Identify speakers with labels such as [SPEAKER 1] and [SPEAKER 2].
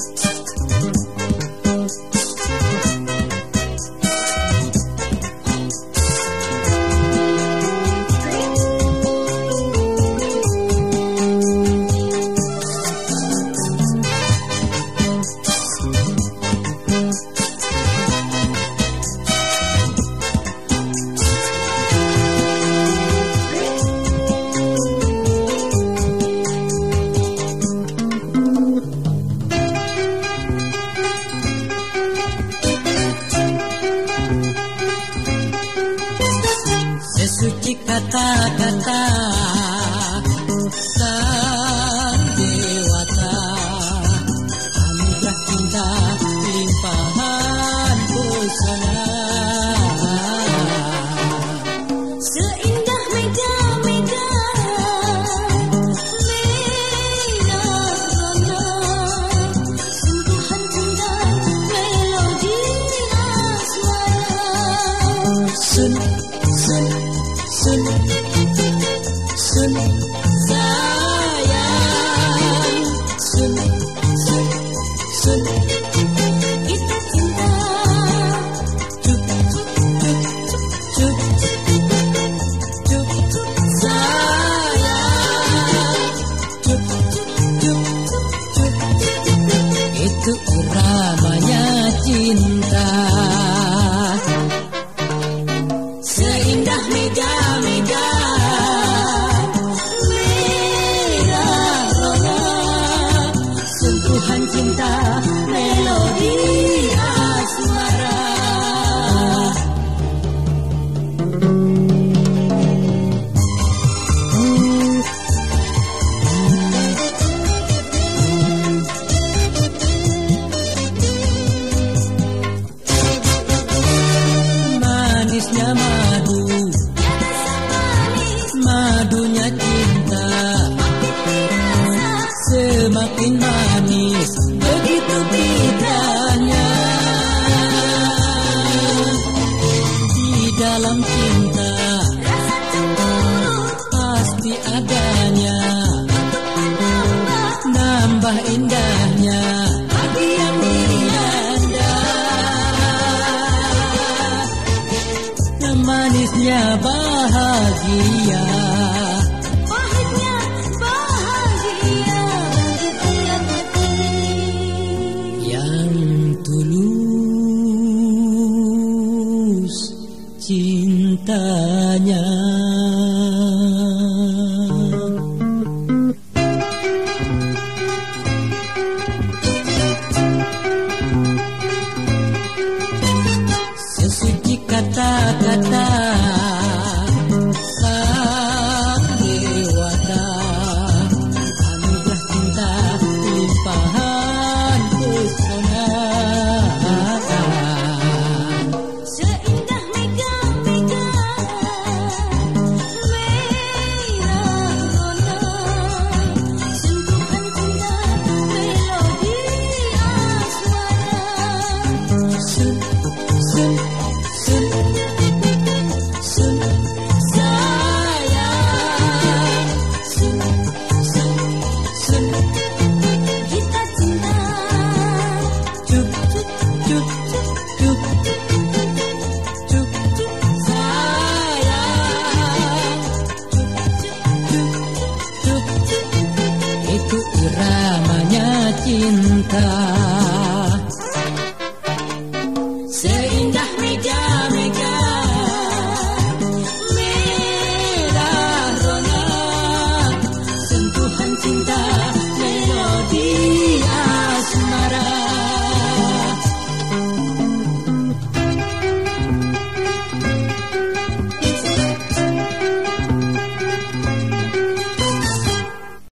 [SPEAKER 1] Podcast. suci kata-kata Itu cinta. Seindah meja dalam cinta. Pasti adanya. Nambah indahnya. Hati yang dilanda manisnya bahagia
[SPEAKER 2] pahitnya bahagia.
[SPEAKER 1] Yang tulus. cantar.